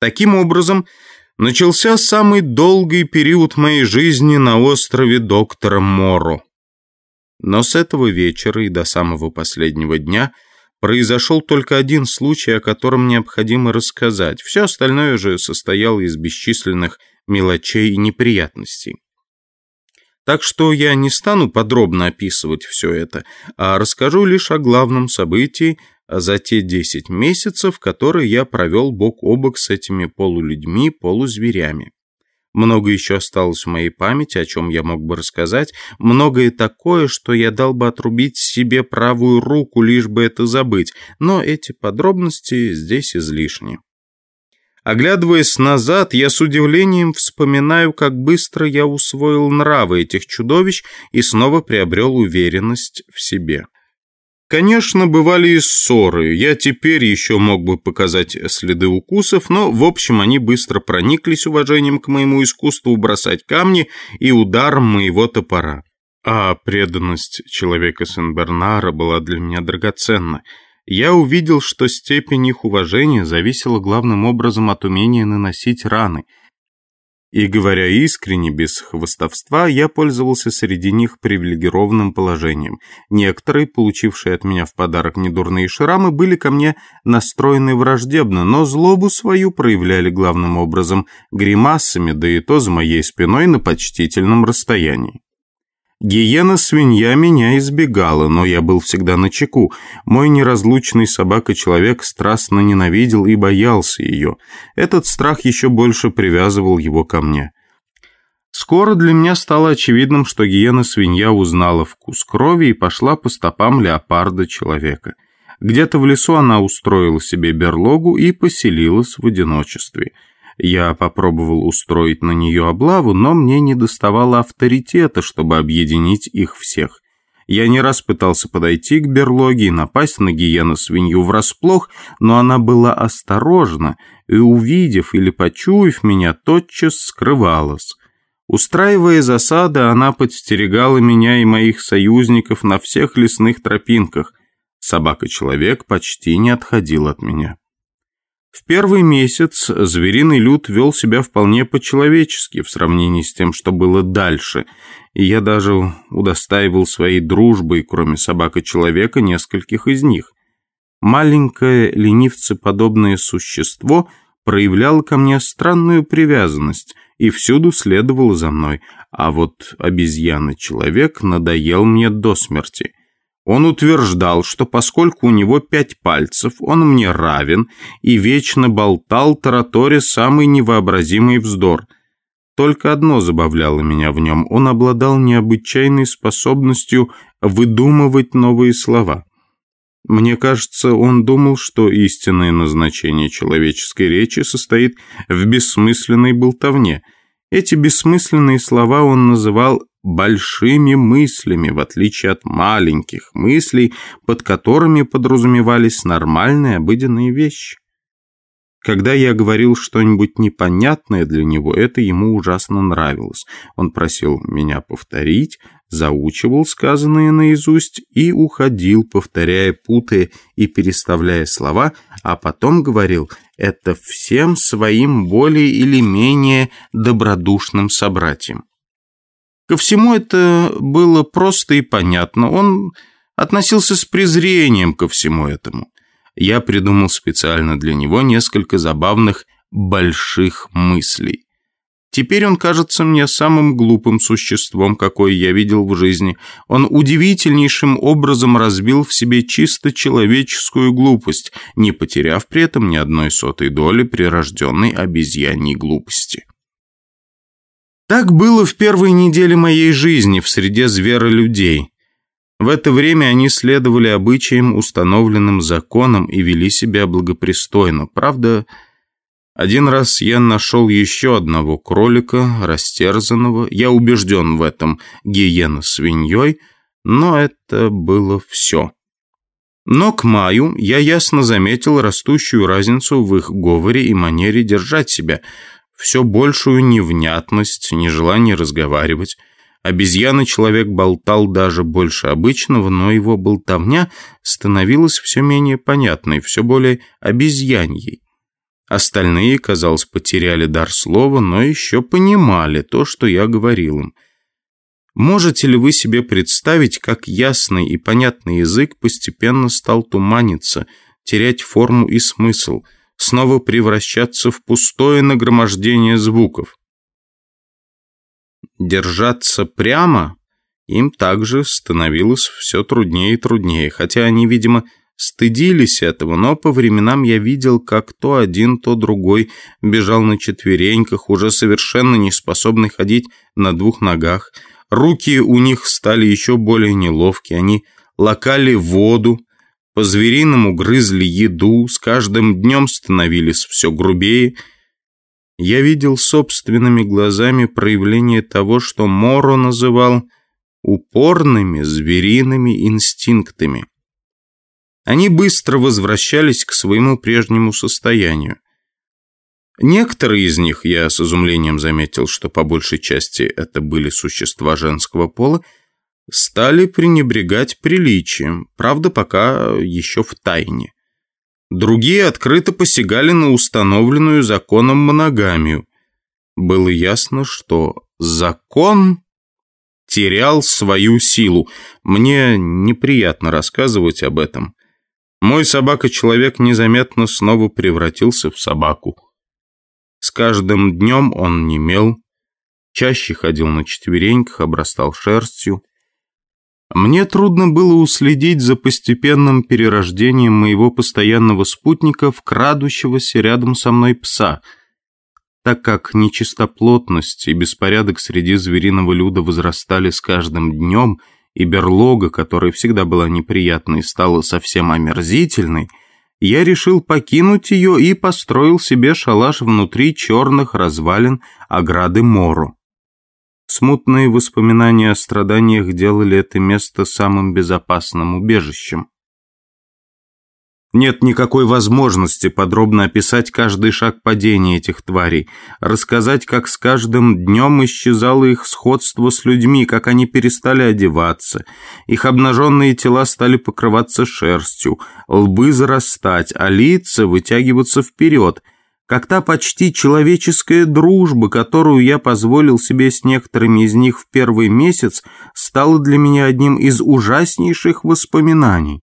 Таким образом, начался самый долгий период моей жизни на острове доктора Моро. Но с этого вечера и до самого последнего дня произошел только один случай, о котором необходимо рассказать. Все остальное же состояло из бесчисленных мелочей и неприятностей. Так что я не стану подробно описывать все это, а расскажу лишь о главном событии за те 10 месяцев, которые я провел бок о бок с этими полулюдьми, полузверями. Много еще осталось в моей памяти, о чем я мог бы рассказать, многое такое, что я дал бы отрубить себе правую руку, лишь бы это забыть, но эти подробности здесь излишни. Оглядываясь назад, я с удивлением вспоминаю, как быстро я усвоил нравы этих чудовищ и снова приобрел уверенность в себе. Конечно, бывали и ссоры. Я теперь еще мог бы показать следы укусов, но, в общем, они быстро прониклись уважением к моему искусству бросать камни и ударом моего топора. А преданность человека Сен-Бернара была для меня драгоценна – я увидел, что степень их уважения зависела главным образом от умения наносить раны. И, говоря искренне, без хвостовства, я пользовался среди них привилегированным положением. Некоторые, получившие от меня в подарок недурные шрамы, были ко мне настроены враждебно, но злобу свою проявляли главным образом гримасами, да и то за моей спиной на почтительном расстоянии. Гиена-свинья меня избегала, но я был всегда на чеку. Мой неразлучный собака-человек страстно ненавидел и боялся ее. Этот страх еще больше привязывал его ко мне. Скоро для меня стало очевидным, что гиена-свинья узнала вкус крови и пошла по стопам леопарда-человека. Где-то в лесу она устроила себе берлогу и поселилась в одиночестве – я попробовал устроить на нее облаву, но мне не доставало авторитета, чтобы объединить их всех. Я не раз пытался подойти к берлоге и напасть на гиену-свинью врасплох, но она была осторожна и, увидев или почуяв меня, тотчас скрывалась. Устраивая засады, она подстерегала меня и моих союзников на всех лесных тропинках. Собака-человек почти не отходил от меня. В первый месяц звериный люд вел себя вполне по-человечески в сравнении с тем, что было дальше, и я даже удостаивал своей дружбой, кроме собака-человека, нескольких из них. Маленькое ленивцеподобное существо проявляло ко мне странную привязанность и всюду следовало за мной, а вот обезьяна-человек надоел мне до смерти. Он утверждал, что поскольку у него пять пальцев, он мне равен, и вечно болтал тараторе самый невообразимый вздор. Только одно забавляло меня в нем. Он обладал необычайной способностью выдумывать новые слова. Мне кажется, он думал, что истинное назначение человеческой речи состоит в бессмысленной болтовне. Эти бессмысленные слова он называл большими мыслями, в отличие от маленьких мыслей, под которыми подразумевались нормальные обыденные вещи. Когда я говорил что-нибудь непонятное для него, это ему ужасно нравилось. Он просил меня повторить, заучивал сказанное наизусть и уходил, повторяя, путая и переставляя слова, а потом говорил это всем своим более или менее добродушным собратьям. Ко всему это было просто и понятно. Он относился с презрением ко всему этому. Я придумал специально для него несколько забавных больших мыслей. Теперь он кажется мне самым глупым существом, какое я видел в жизни. Он удивительнейшим образом разбил в себе чисто человеческую глупость, не потеряв при этом ни одной сотой доли прирожденной обезьяньей глупости. Так было в первые недели моей жизни в среде зверолюдей. В это время они следовали обычаям, установленным законом, и вели себя благопристойно. Правда, один раз я нашел еще одного кролика, растерзанного. Я убежден в этом, гиена свиньей, но это было все. Но к маю я ясно заметил растущую разницу в их говоре и манере держать себя – все большую невнятность, нежелание разговаривать. Обезьяна-человек болтал даже больше обычного, но его болтовня становилась все менее понятной, все более обезьяньей. Остальные, казалось, потеряли дар слова, но еще понимали то, что я говорил им. Можете ли вы себе представить, как ясный и понятный язык постепенно стал туманиться, терять форму и смысл, снова превращаться в пустое нагромождение звуков? Держаться прямо им также становилось все труднее и труднее, хотя они, видимо, стыдились этого, но по временам я видел, как то один, то другой бежал на четвереньках, уже совершенно не способный ходить на двух ногах. Руки у них стали еще более неловкие, они лакали воду, по-звериному грызли еду, с каждым днем становились все грубее. Я видел собственными глазами проявление того, что Моро называл упорными звериными инстинктами. Они быстро возвращались к своему прежнему состоянию. Некоторые из них, я с изумлением заметил, что по большей части это были существа женского пола, стали пренебрегать приличием, правда, пока еще в тайне. Другие открыто посягали на установленную законом моногамию. Было ясно, что закон терял свою силу. Мне неприятно рассказывать об этом. Мой собака-человек незаметно снова превратился в собаку. С каждым днем он немел, чаще ходил на четвереньках, обрастал шерстью. Мне трудно было уследить за постепенным перерождением моего постоянного спутника в крадущегося рядом со мной пса, так как нечистоплотность и беспорядок среди звериного люда возрастали с каждым днем – и берлога, которая всегда была неприятной, стала совсем омерзительной, я решил покинуть ее и построил себе шалаш внутри черных развалин ограды Мору. Смутные воспоминания о страданиях делали это место самым безопасным убежищем. Нет никакой возможности подробно описать каждый шаг падения этих тварей, рассказать, как с каждым днем исчезало их сходство с людьми, как они перестали одеваться, их обнаженные тела стали покрываться шерстью, лбы зарастать, а лица вытягиваться вперед, как та почти человеческая дружба, которую я позволил себе с некоторыми из них в первый месяц, стала для меня одним из ужаснейших воспоминаний.